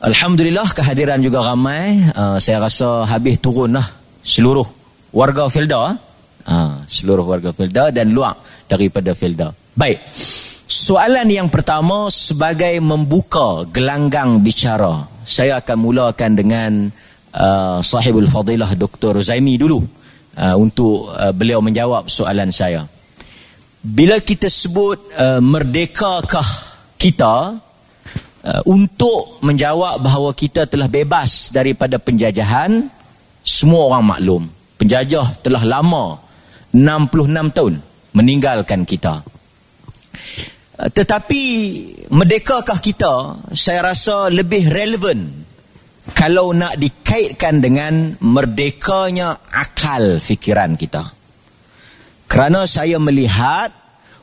Alhamdulillah kehadiran juga ramai. Uh, saya rasa habis turun lah seluruh warga Felda. Uh, seluruh warga Felda dan luar daripada Felda. Baik. Soalan yang pertama sebagai membuka gelanggang bicara. Saya akan mulakan dengan uh, sahibul fadilah Dr. Zaimi dulu. Uh, untuk uh, beliau menjawab soalan saya. Bila kita sebut uh, merdekakah kita, uh, untuk menjawab bahawa kita telah bebas daripada penjajahan semua orang maklum. Penjajah telah lama 66 tahun meninggalkan kita. Uh, tetapi merdekakah kita? Saya rasa lebih relevan kalau nak dikaitkan dengan merdekanya akal fikiran kita. Kerana saya melihat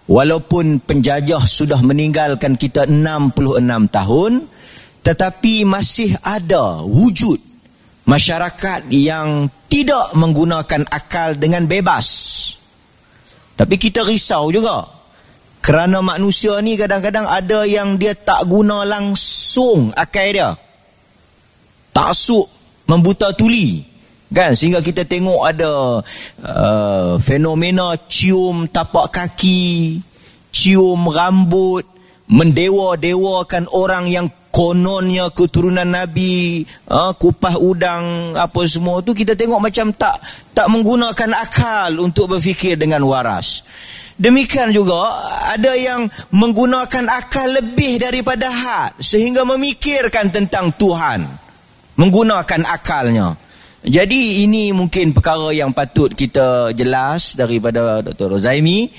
Walaupun penjajah sudah meninggalkan kita 66 tahun tetapi masih ada wujud masyarakat yang tidak menggunakan akal dengan bebas. Tapi kita risau juga. Kerana manusia ni kadang-kadang ada yang dia tak guna langsung akal dia. Tak suk membuta tuli. Kan sehingga kita tengok ada uh, fenomena cium tapak kaki, cium rambut, mendewa-dewakan orang yang kononnya keturunan Nabi, uh, kupah udang apa semua tu kita tengok macam tak tak menggunakan akal untuk berfikir dengan waras. Demikian juga ada yang menggunakan akal lebih daripada had sehingga memikirkan tentang Tuhan menggunakan akalnya. Jadi ini mungkin perkara yang patut kita jelas daripada Dr. Rozaimi.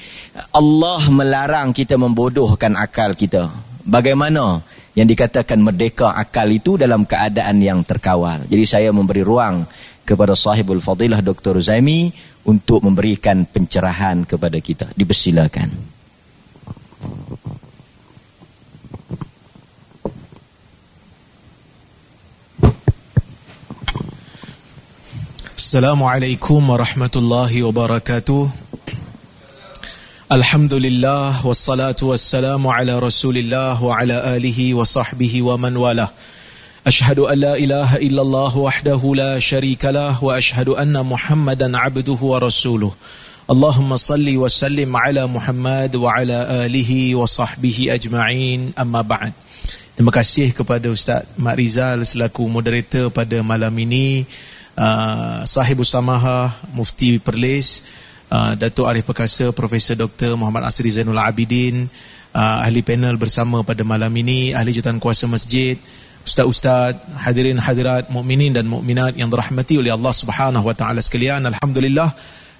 Allah melarang kita membodohkan akal kita. Bagaimana yang dikatakan merdeka akal itu dalam keadaan yang terkawal. Jadi saya memberi ruang kepada sahibul fadilah Dr. Rozaimi untuk memberikan pencerahan kepada kita. Dipersilakan. Assalamualaikum warahmatullahi wabarakatuh. Alhamdulillah Wassalatu wassalamu ala rasulillah Wa ala alihi wa sahbihi wa man wala Ashadu an la ilaha illallah wahdahu la sharika lah Wa ashadu anna muhammadan abduhu wa rasuluh. Allahumma salli wa sallim ala muhammad Wa ala alihi wa sahbihi ajma'in. Amma ba'an Terima kasih kepada Ustaz Mak Rizal Selaku moderator pada malam ini uh, Sahib Usamaha Mufti Perlis uh, Datuk Arif Perkasa Profesor Dr. Muhammad Asri Zainul Abidin uh, Ahli panel bersama pada malam ini Ahli Jutaan Kuasa Masjid Ustaz-ustaz, hadirin hadirat, mukminin dan mukminat yang dirahmati oleh Allah Subhanahu wa taala sekalian. Alhamdulillah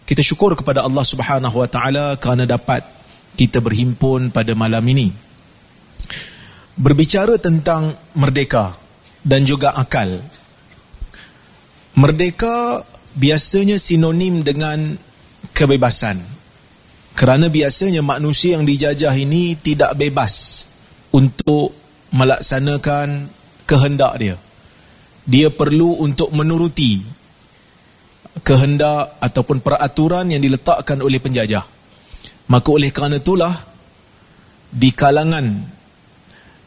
kita syukur kepada Allah Subhanahu wa taala kerana dapat kita berhimpun pada malam ini. Berbicara tentang merdeka dan juga akal. Merdeka biasanya sinonim dengan kebebasan. Kerana biasanya manusia yang dijajah ini tidak bebas untuk melaksanakan kehendak dia. Dia perlu untuk menuruti kehendak ataupun peraturan yang diletakkan oleh penjajah. Maka oleh kerana itulah di kalangan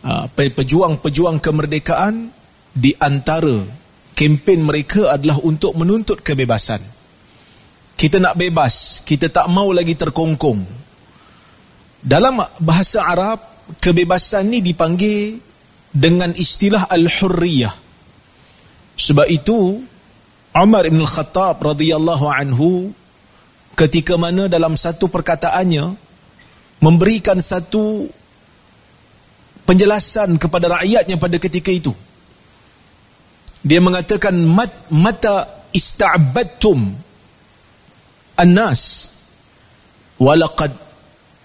uh, pejuang-pejuang kemerdekaan di antara kempen mereka adalah untuk menuntut kebebasan. Kita nak bebas, kita tak mau lagi terkongkong. Dalam bahasa Arab, kebebasan ni dipanggil dengan istilah al-hurriyah. Sebab itu Umar bin Al-Khattab radhiyallahu anhu ketika mana dalam satu perkataannya memberikan satu penjelasan kepada rakyatnya pada ketika itu dia mengatakan mat, mata ista'badtum annas. Walaqad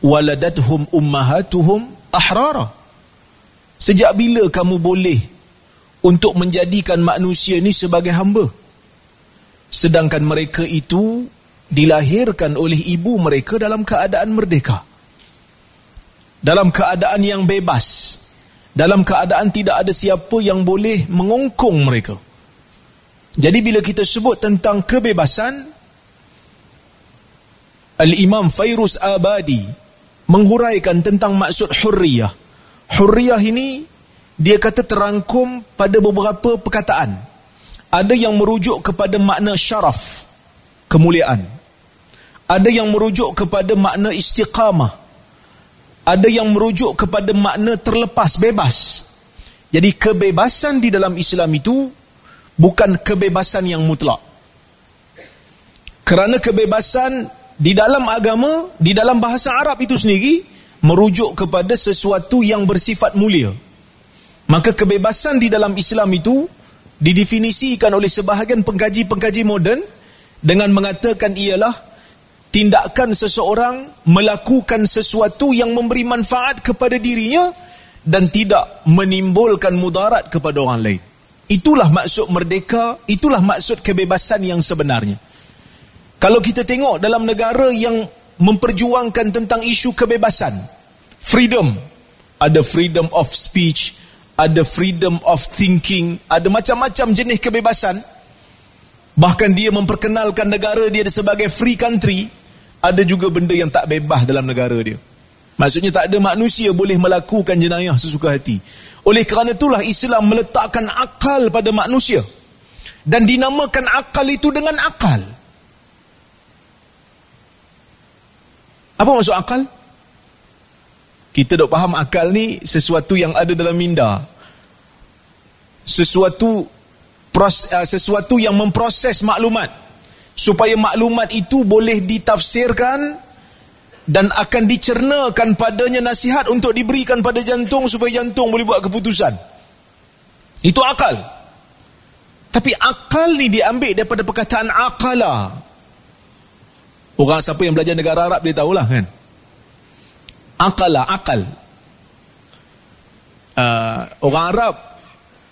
waladatuhum ummahatuhum ahrara. Sejak bila kamu boleh untuk menjadikan manusia ini sebagai hamba? Sedangkan mereka itu dilahirkan oleh ibu mereka dalam keadaan merdeka. Dalam keadaan yang bebas dalam keadaan tidak ada siapa yang boleh mengongkong mereka. Jadi bila kita sebut tentang kebebasan, Al-Imam Fairuz Abadi menghuraikan tentang maksud hurriyah. Hurriyah ini dia kata terangkum pada beberapa perkataan. Ada yang merujuk kepada makna syaraf, kemuliaan. Ada yang merujuk kepada makna istiqamah. Ada yang merujuk kepada makna terlepas, bebas. Jadi kebebasan di dalam Islam itu bukan kebebasan yang mutlak. Kerana kebebasan di dalam agama, di dalam bahasa Arab itu sendiri merujuk kepada sesuatu yang bersifat mulia. Maka kebebasan di dalam Islam itu didefinisikan oleh sebahagian pengkaji-pengkaji moden dengan mengatakan ialah tindakan seseorang melakukan sesuatu yang memberi manfaat kepada dirinya dan tidak menimbulkan mudarat kepada orang lain. Itulah maksud merdeka, itulah maksud kebebasan yang sebenarnya. Kalau kita tengok dalam negara yang memperjuangkan tentang isu kebebasan, freedom, ada freedom of speech, ada freedom of thinking, ada macam-macam jenis kebebasan. Bahkan dia memperkenalkan negara dia sebagai free country, ada juga benda yang tak bebas dalam negara dia. Maksudnya tak ada manusia boleh melakukan jenayah sesuka hati. Oleh kerana itulah Islam meletakkan akal pada manusia. Dan dinamakan akal itu dengan akal. Apa maksud akal? Kita dok faham akal ni sesuatu yang ada dalam minda. Sesuatu uh, sesuatu yang memproses maklumat supaya maklumat itu boleh ditafsirkan dan akan dicernakan padanya nasihat untuk diberikan pada jantung supaya jantung boleh buat keputusan. Itu akal. Tapi akal ni diambil daripada perkataan akala. Orang siapa yang belajar negara Arab dia tahulah kan akala akal uh, orang Arab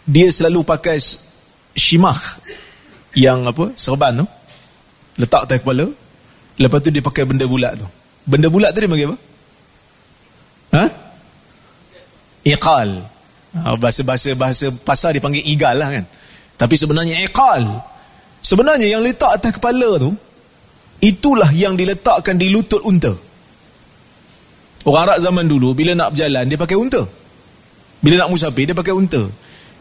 dia selalu pakai shimah yang apa serban tu letak atas kepala lepas tu dia pakai benda bulat tu benda bulat tu dia panggil apa ha iqal uh, bahasa-bahasa bahasa pasar dia panggil igal lah kan tapi sebenarnya iqal sebenarnya yang letak atas kepala tu itulah yang diletakkan di lutut unta Orang Arab zaman dulu bila nak berjalan dia pakai unta. Bila nak musafir dia pakai unta.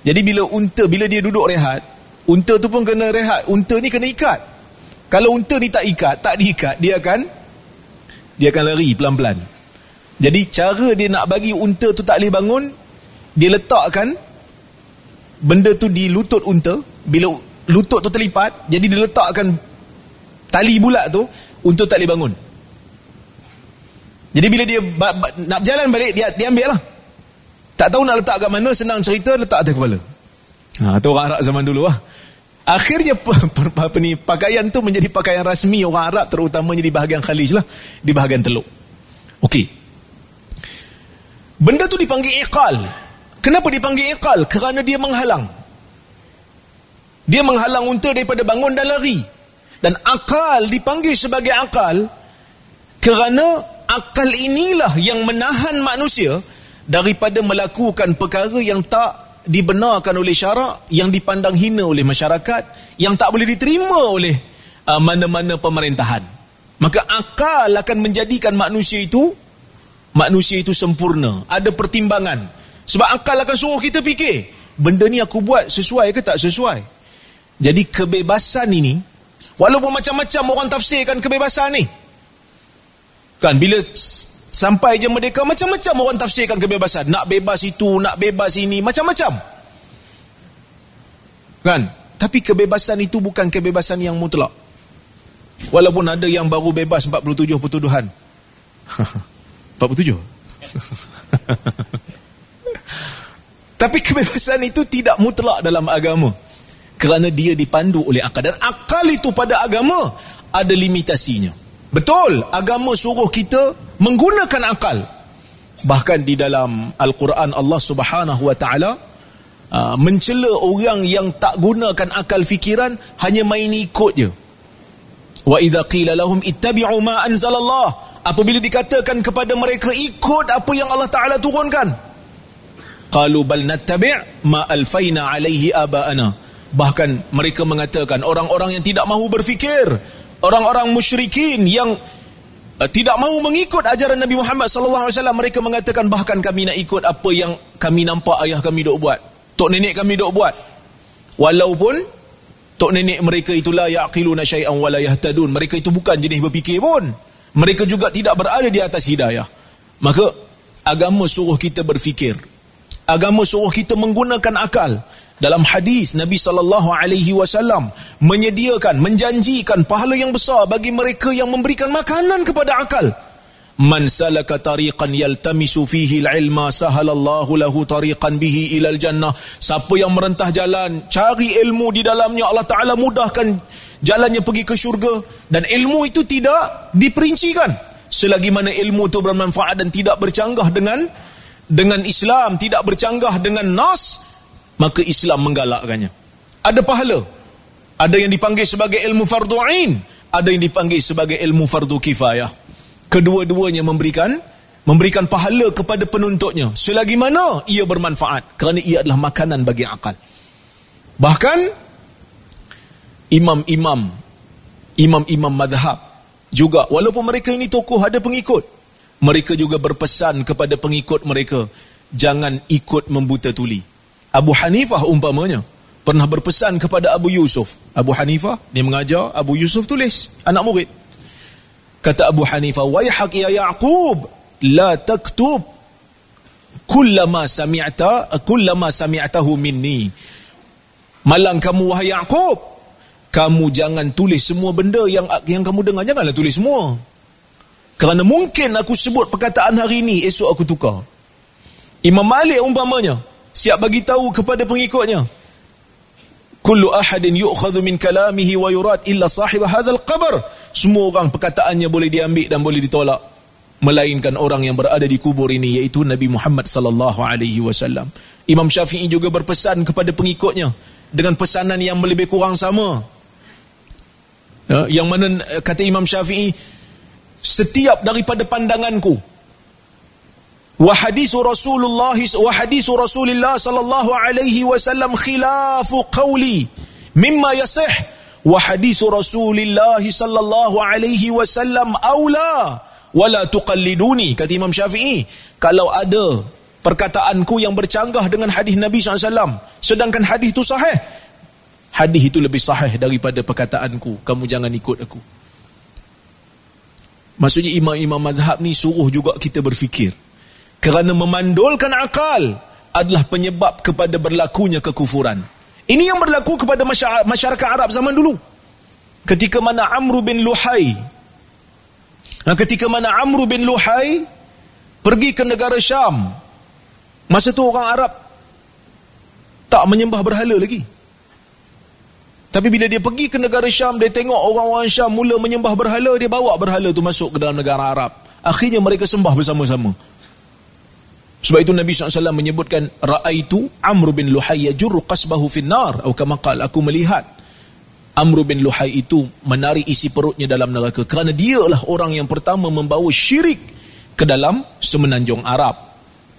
Jadi bila unta bila dia duduk rehat, unta tu pun kena rehat. Unta ni kena ikat. Kalau unta ni tak ikat, tak diikat, dia akan dia akan lari pelan-pelan. Jadi cara dia nak bagi unta tu tak boleh bangun, dia letakkan benda tu di lutut unta. Bila lutut tu terlipat, jadi dia letakkan tali bulat tu, unta tak boleh bangun. Jadi bila dia nak jalan balik dia dia ambil lah. Tak tahu nak letak kat mana senang cerita letak atas kepala. Ha tu orang Arab zaman dulu lah. Akhirnya apa ni pakaian tu menjadi pakaian rasmi orang Arab terutamanya di bahagian Khalij lah, di bahagian Teluk. Okey. Benda tu dipanggil iqal. Kenapa dipanggil iqal? Kerana dia menghalang. Dia menghalang unta daripada bangun dan lari. Dan akal dipanggil sebagai akal kerana akal inilah yang menahan manusia daripada melakukan perkara yang tak dibenarkan oleh syarak, yang dipandang hina oleh masyarakat, yang tak boleh diterima oleh uh, mana-mana pemerintahan. Maka akal akan menjadikan manusia itu manusia itu sempurna, ada pertimbangan. Sebab akal akan suruh kita fikir, benda ni aku buat sesuai ke tak sesuai. Jadi kebebasan ini, walaupun macam-macam orang tafsirkan kebebasan ni, Kan bila sampai je merdeka macam-macam orang tafsirkan kebebasan. Nak bebas itu, nak bebas ini, macam-macam. Kan? Tapi kebebasan itu bukan kebebasan yang mutlak. Walaupun ada yang baru bebas 47 pertuduhan. 47? Tapi kebebasan itu tidak mutlak dalam agama. Kerana dia dipandu oleh akal. Dan akal itu pada agama ada limitasinya. Betul, agama suruh kita menggunakan akal. Bahkan di dalam Al-Quran Allah Subhanahu wa taala uh, mencela orang yang tak gunakan akal fikiran hanya main ikut je. Wa idza qila lahum ittabi'u ma anzalallah apabila dikatakan kepada mereka ikut apa yang Allah Taala turunkan qalu bal nattabi' ma alfaina alaihi aba'ana bahkan mereka mengatakan orang-orang yang tidak mahu berfikir orang-orang musyrikin yang tidak mahu mengikut ajaran Nabi Muhammad sallallahu alaihi wasallam. Mereka mengatakan bahkan kami nak ikut apa yang kami nampak ayah kami dok buat tok nenek kami dok buat. Walaupun tok nenek mereka itulah yaqiluna syai'an wala yahtadun. Mereka itu bukan jenis berfikir pun. Mereka juga tidak berada di atas hidayah. Maka agama suruh kita berfikir. Agama suruh kita menggunakan akal dalam hadis Nabi sallallahu alaihi wasallam menyediakan menjanjikan pahala yang besar bagi mereka yang memberikan makanan kepada akal. Man salaka tariqan yaltamisu fihi al-ilma sahalallahu lahu tariqan bihi ila al-jannah siapa yang merentah jalan cari ilmu di dalamnya Allah taala mudahkan jalannya pergi ke syurga. Dan ilmu itu tidak diperincikan. Selagi mana ilmu itu bermanfaat dan tidak bercanggah dengan dengan Islam tidak bercanggah dengan nas maka Islam menggalakkannya. Ada pahala. Ada yang dipanggil sebagai ilmu fardu ain, ada yang dipanggil sebagai ilmu fardu kifayah. Kedua-duanya memberikan memberikan pahala kepada penuntutnya selagi mana ia bermanfaat kerana ia adalah makanan bagi akal. Bahkan imam-imam imam-imam madhab juga walaupun mereka ini tokoh ada pengikut mereka juga berpesan kepada pengikut mereka jangan ikut membuta tuli Abu Hanifah umpamanya pernah berpesan kepada Abu Yusuf. Abu Hanifah dia mengajar Abu Yusuf tulis anak murid. Kata Abu Hanifah, "Waihak ya Yaqub, la taktub kullama sami'ta kullama sami'tahu minni." Malang kamu wahai Yaqub, kamu jangan tulis semua benda yang yang kamu dengar, janganlah tulis semua. Kerana mungkin aku sebut perkataan hari ini, esok aku tukar. Imam Malik umpamanya, siap bagi tahu kepada pengikutnya. Kullu ahadin yu'khadhu min kalamihi wa yurad illa sahib hadzal qabr. Semua orang perkataannya boleh diambil dan boleh ditolak. Melainkan orang yang berada di kubur ini iaitu Nabi Muhammad sallallahu alaihi wasallam. Imam Syafi'i juga berpesan kepada pengikutnya dengan pesanan yang lebih kurang sama. Ya, yang mana kata Imam Syafi'i setiap daripada pandanganku wa hadithu Rasulullah wa hadithu Rasulillah sallallahu alaihi wasallam khilafu qawli mimma yasih. Wa hadithu Rasulillah sallallahu alaihi wasallam aula. Wala tuqalliduni kata Imam Syafi'i. Kalau ada perkataanku yang bercanggah dengan hadis Nabi SAW sedangkan hadis itu sahih hadis itu lebih sahih daripada perkataanku. Kamu jangan ikut aku. Maksudnya imam-imam mazhab ni suruh juga kita berfikir kerana memandulkan akal adalah penyebab kepada berlakunya kekufuran. Ini yang berlaku kepada masyarakat Arab zaman dulu. Ketika mana Amr bin Luhai ketika mana Amr bin Luhai pergi ke negara Syam. Masa tu orang Arab tak menyembah berhala lagi. Tapi bila dia pergi ke negara Syam, dia tengok orang-orang Syam mula menyembah berhala, dia bawa berhala tu masuk ke dalam negara Arab. Akhirnya mereka sembah bersama-sama. Sebab itu Nabi SAW menyebutkan Ra'aitu Amr bin Luhai yajurru qasbahu finnar kama aku melihat Amr bin Luhai itu menarik isi perutnya dalam neraka Kerana dia adalah orang yang pertama membawa syirik ke dalam semenanjung Arab.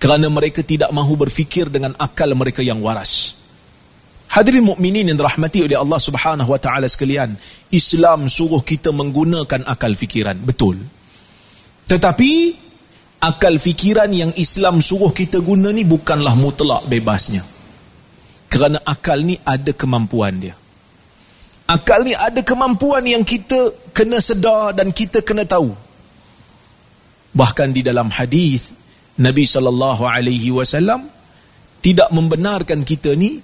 Kerana mereka tidak mahu berfikir dengan akal mereka yang waras. Hadirin mukminin yang dirahmati oleh Allah Subhanahu wa taala sekalian, Islam suruh kita menggunakan akal fikiran, betul. Tetapi akal fikiran yang Islam suruh kita guna ni bukanlah mutlak bebasnya. Kerana akal ni ada kemampuan dia. Akal ni ada kemampuan yang kita kena sedar dan kita kena tahu. Bahkan di dalam hadis Nabi sallallahu alaihi wasallam tidak membenarkan kita ni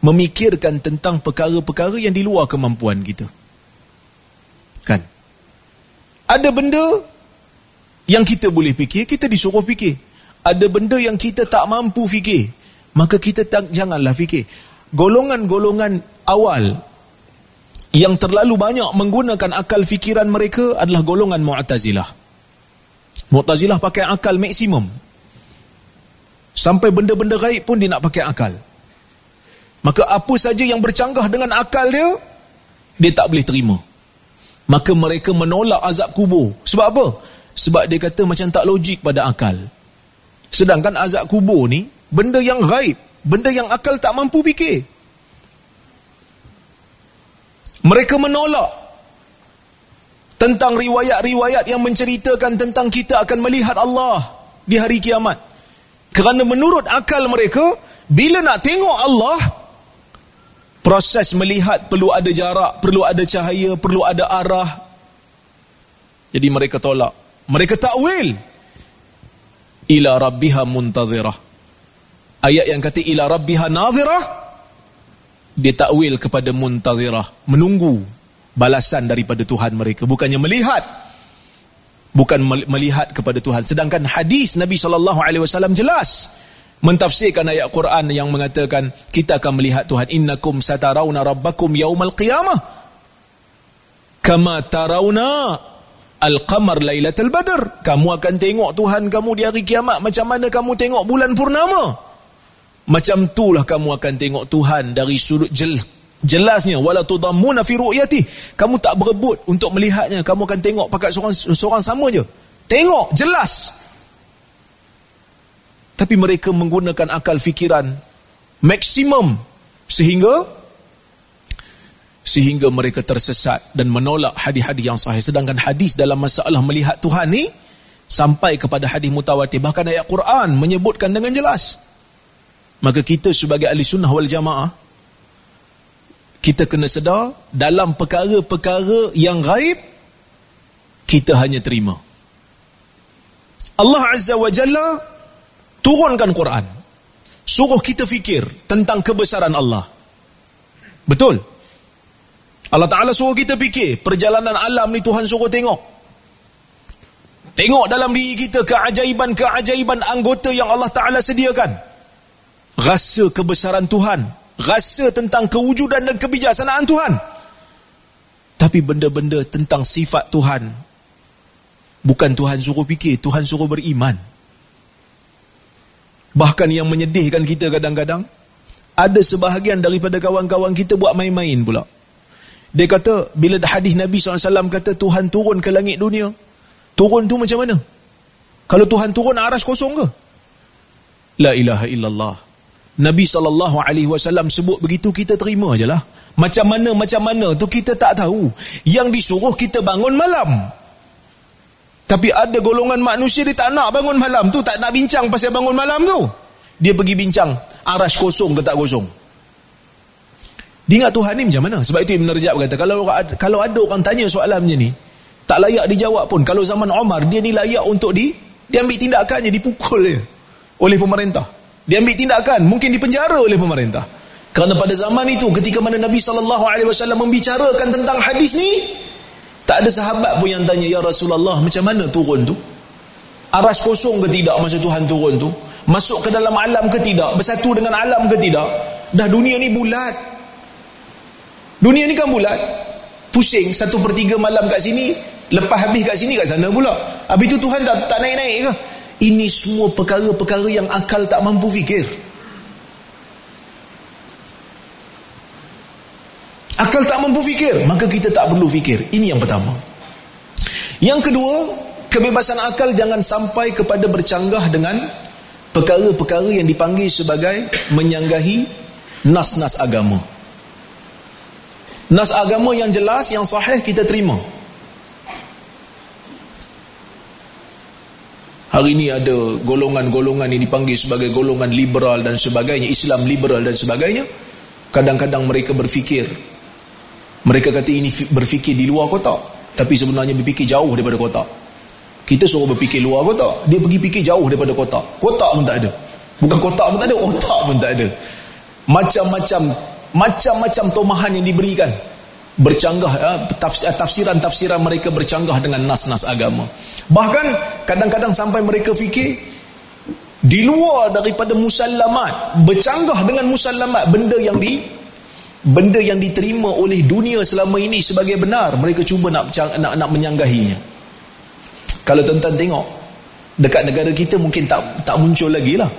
memikirkan tentang perkara-perkara yang di luar kemampuan kita. Kan? Ada benda yang kita boleh fikir, kita disuruh fikir. Ada benda yang kita tak mampu fikir, maka kita tak, janganlah fikir. Golongan-golongan awal yang terlalu banyak menggunakan akal fikiran mereka adalah golongan Mu'tazilah. Mu'tazilah pakai akal maksimum. Sampai benda-benda gaib pun dia nak pakai akal. Maka apa saja yang bercanggah dengan akal dia, dia tak boleh terima. Maka mereka menolak azab kubur. Sebab apa? Sebab dia kata macam tak logik pada akal. Sedangkan azab kubur ni, benda yang gaib. Benda yang akal tak mampu fikir. Mereka menolak tentang riwayat-riwayat yang menceritakan tentang kita akan melihat Allah di hari kiamat. Kerana menurut akal mereka, bila nak tengok Allah, proses melihat perlu ada jarak, perlu ada cahaya, perlu ada arah. Jadi mereka tolak. Mereka takwil. Ila rabbiha muntazirah. Ayat yang kata ila rabbiha nazirah, dia takwil kepada muntazirah. Menunggu balasan daripada Tuhan mereka bukannya melihat bukan melihat kepada Tuhan sedangkan hadis Nabi sallallahu alaihi wasallam jelas mentafsirkan ayat Quran yang mengatakan kita akan melihat Tuhan innakum satarawna rabbakum yaumal qiyamah kama tarawna al-qamar lailatul badr. Kamu akan tengok Tuhan kamu di hari kiamat. Macam mana kamu tengok bulan purnama? Macam itulah kamu akan tengok Tuhan dari sudut jel jelasnya. Wala tudammuna fi ru'yati. Kamu tak berebut untuk melihatnya. Kamu akan tengok pakat seorang seorang sama je. Tengok jelas. Tapi mereka menggunakan akal fikiran maksimum. Sehingga sehingga mereka tersesat dan menolak hadis-hadis yang sahih. Sedangkan hadis dalam masalah melihat Tuhan ni sampai kepada hadis mutawatir. Bahkan ayat Quran menyebutkan dengan jelas. Maka kita sebagai ahli sunnah wal jamaah kita kena sedar dalam perkara-perkara yang gaib kita hanya terima. Allah Azza wa Jalla turunkan Quran. Suruh kita fikir tentang kebesaran Allah. Betul Allah Ta'ala suruh kita fikir perjalanan alam ni Tuhan suruh tengok. Tengok dalam diri kita keajaiban-keajaiban anggota yang Allah Ta'ala sediakan. Rasa kebesaran Tuhan rasa tentang kewujudan dan kebijaksanaan Tuhan. Tapi benda-benda tentang sifat Tuhan bukan Tuhan suruh fikir Tuhan suruh beriman. Bahkan yang menyedihkan kita kadang-kadang ada sebahagian daripada kawan-kawan kita buat main-main pula dia kata bila hadis Nabi SAW kata Tuhan turun ke langit dunia turun tu macam mana kalau Tuhan turun aras kosong ke la ilaha illallah Nabi SAW sebut begitu kita terima je lah. Macam mana, macam mana tu kita tak tahu. Yang disuruh kita bangun malam. Tapi ada golongan manusia dia tak nak bangun malam tu. Tak nak bincang pasal bangun malam tu. Dia pergi bincang aras kosong ke tak kosong. Dia ingat Tuhan ni macam mana? Sebab itu Ibn Rajab kata, kalau, kalau ada orang tanya soalan macam ni, tak layak dijawab pun. Kalau zaman Omar, dia ni layak untuk di, dia ambil tindakannya, dipukul dia oleh pemerintah. Dia ambil tindakan, mungkin dipenjara oleh pemerintah. Kerana pada zaman itu ketika mana Nabi SAW membicarakan tentang hadis ni, tak ada sahabat pun yang tanya, Ya Rasulullah, macam mana turun tu? Aras kosong ke tidak masa Tuhan turun tu? Masuk ke dalam alam ke tidak? Bersatu dengan alam ke tidak? Dah dunia ni bulat. Dunia ni kan bulat. Pusing satu per tiga malam kat sini, lepas habis kat sini kat sana pula. Habis tu Tuhan tak, tak naik-naik ke? Ini semua perkara-perkara yang akal tak mampu fikir. Akal tak mampu fikir, maka kita tak perlu fikir. Ini yang pertama. Yang kedua, kebebasan akal jangan sampai kepada bercanggah dengan perkara-perkara yang dipanggil sebagai menyanggahi nas-nas agama. Nas agama yang jelas, yang sahih kita terima. Hari ini ada golongan-golongan yang dipanggil sebagai golongan liberal dan sebagainya, Islam liberal dan sebagainya. Kadang-kadang mereka berfikir, mereka kata ini berfikir di luar kotak, tapi sebenarnya berfikir jauh daripada kotak. Kita suruh berfikir luar kotak, dia pergi fikir jauh daripada kotak. Kotak pun tak ada. Bukan kotak pun tak ada, otak pun tak ada. Macam-macam macam-macam tomahan yang diberikan. Bercanggah ya, tafsiran-tafsiran mereka bercanggah dengan nas-nas agama. Bahkan kadang-kadang sampai mereka fikir di luar daripada musallamat bercanggah dengan musallamat benda yang di benda yang diterima oleh dunia selama ini sebagai benar mereka cuba nak nak, nak menyanggahinya. Kalau tuan-tuan tengok dekat negara kita mungkin tak tak muncul lagi lah.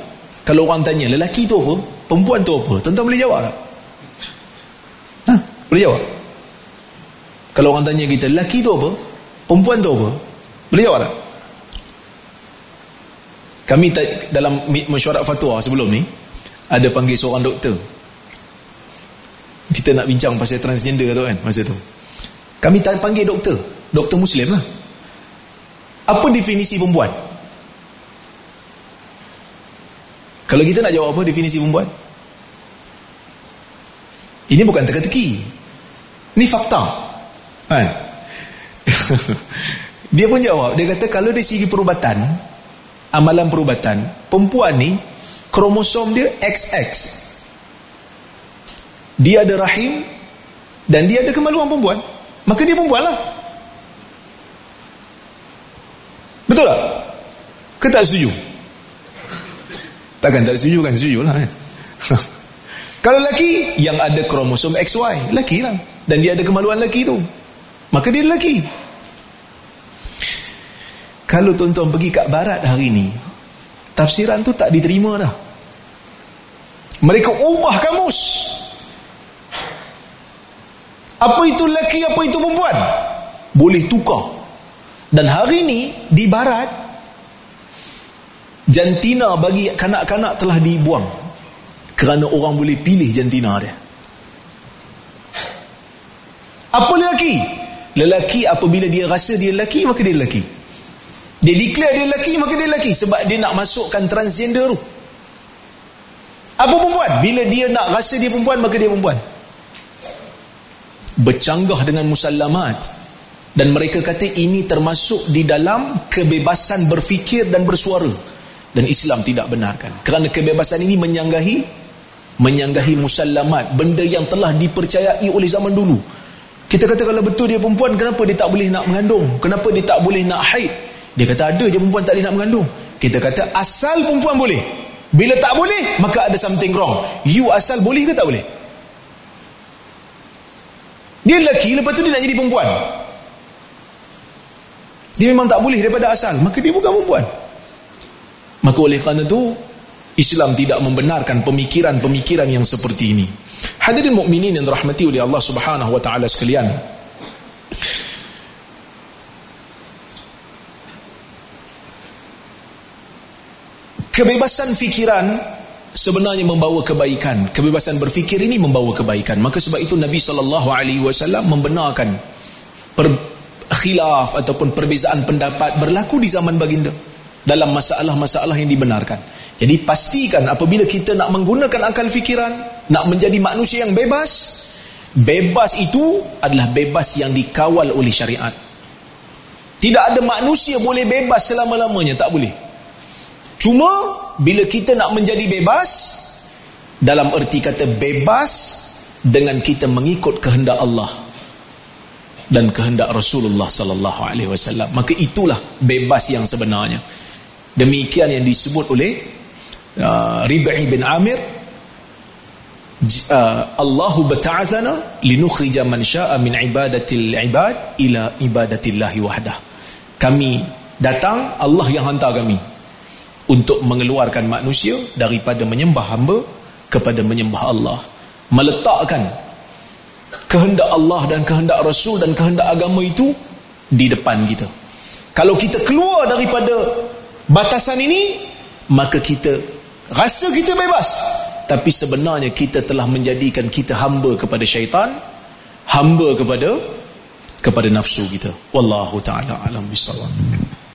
Kalau orang tanya lelaki tu apa? Perempuan tu apa? Tuan-tuan boleh jawab tak? Boleh jawab kalau orang tanya kita, lelaki tu apa? Perempuan tu apa? Boleh jawab tak? Kami dalam mesyuarat fatwa sebelum ni, ada panggil seorang doktor. Kita nak bincang pasal transgender tu kan, masa tu. Kami panggil doktor. doktor muslim lah apa definisi perempuan kalau kita nak jawab apa definisi perempuan ini bukan teka-teki ini fakta. Kan dia pun jawab. Dia kata kalau dari segi perubatan amalan perubatan perempuan ni kromosom dia XX dia ada rahim dan dia ada kemaluan perempuan. Maka dia perempuan lah. Betul tak? ke tak setuju? takkan tak setuju kan? Setuju lah kan kalau lelaki yang ada kromosom XY lelaki lah dan dia ada kemaluan lelaki tu. Maka dia lelaki. Kalau tuan-tuan pergi kat barat hari ni tafsiran tu tak diterima dah. Mereka ubah kamus. Apa itu lelaki apa itu perempuan? Boleh tukar. Dan hari ni di barat jantina bagi kanak-kanak telah dibuang. Kerana orang boleh pilih jantina dia apa lelaki? Lelaki apabila dia rasa dia lelaki maka dia lelaki. Dia declare dia lelaki maka dia lelaki. Sebab dia nak masukkan transgender tu. Apa perempuan? Bila dia nak rasa dia perempuan maka dia perempuan. Bercanggah dengan musallamat. Dan mereka kata ini termasuk di dalam kebebasan berfikir dan bersuara. Dan Islam tidak benarkan. Kerana kebebasan ini menyanggahi menyanggahi musallamat. Benda yang telah dipercayai oleh zaman dulu kita kata kalau betul dia perempuan kenapa dia tak boleh nak mengandung kenapa dia tak boleh nak haid dia kata ada je perempuan tak boleh nak mengandung kita kata asal perempuan boleh bila tak boleh maka ada something wrong you asal boleh ke tak boleh dia lelaki, lepas tu dia nak jadi perempuan. Dia memang tak boleh daripada asal. Maka dia bukan perempuan. Maka oleh kerana itu, Islam tidak membenarkan pemikiran-pemikiran yang seperti ini. Hadirin mukminin yang dirahmati oleh Allah Subhanahu wa taala sekalian. Kebebasan fikiran sebenarnya membawa kebaikan. Kebebasan berfikir ini membawa kebaikan. Maka sebab itu Nabi sallallahu alaihi wasallam membenarkan per khilaf ataupun perbezaan pendapat berlaku di zaman baginda dalam masalah-masalah yang dibenarkan. Jadi pastikan apabila kita nak menggunakan akal fikiran, nak menjadi manusia yang bebas, bebas itu adalah bebas yang dikawal oleh syariat. Tidak ada manusia boleh bebas selama-lamanya, tak boleh. Cuma bila kita nak menjadi bebas dalam erti kata bebas dengan kita mengikut kehendak Allah dan kehendak Rasulullah sallallahu alaihi wasallam maka itulah bebas yang sebenarnya demikian yang disebut oleh uh, Rib'i bin Amir. Uh, Allahu bata'athana linukhrija man syaa min ibadatil ibad ila ibadatillahi wahdah. Kami datang Allah yang hantar kami untuk mengeluarkan manusia daripada menyembah hamba kepada menyembah Allah. Meletakkan kehendak Allah dan kehendak Rasul dan kehendak agama itu di depan kita. Kalau kita keluar daripada batasan ini maka kita rasa kita bebas. Tapi sebenarnya kita telah menjadikan kita hamba kepada syaitan hamba kepada kepada nafsu kita. Wallahu taala alam bisawab